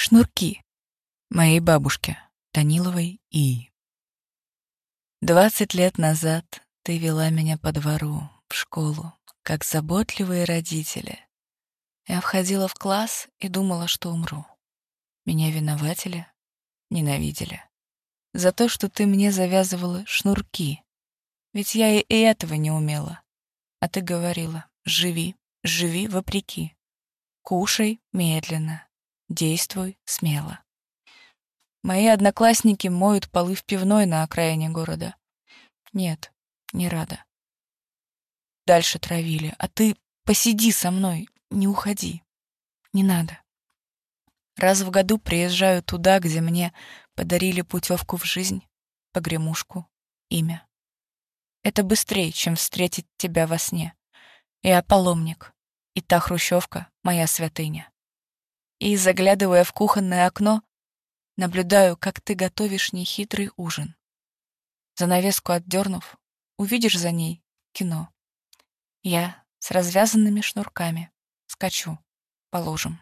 Шнурки. Моей бабушке, Даниловой И. Двадцать лет назад ты вела меня по двору, в школу, как заботливые родители. Я входила в класс и думала, что умру. Меня винователи, ненавидели. За то, что ты мне завязывала шнурки. Ведь я и этого не умела. А ты говорила, живи, живи вопреки. Кушай медленно, Действуй смело. Мои одноклассники моют полы в пивной на окраине города. Нет, не рада. Дальше травили, а ты посиди со мной, не уходи. Не надо. Раз в году приезжаю туда, где мне подарили путевку в жизнь, погремушку, имя. Это быстрее, чем встретить тебя во сне. Я паломник, и та хрущевка — моя святыня и, заглядывая в кухонное окно, наблюдаю, как ты готовишь нехитрый ужин. Занавеску отдернув, увидишь за ней кино. Я с развязанными шнурками скачу, положим.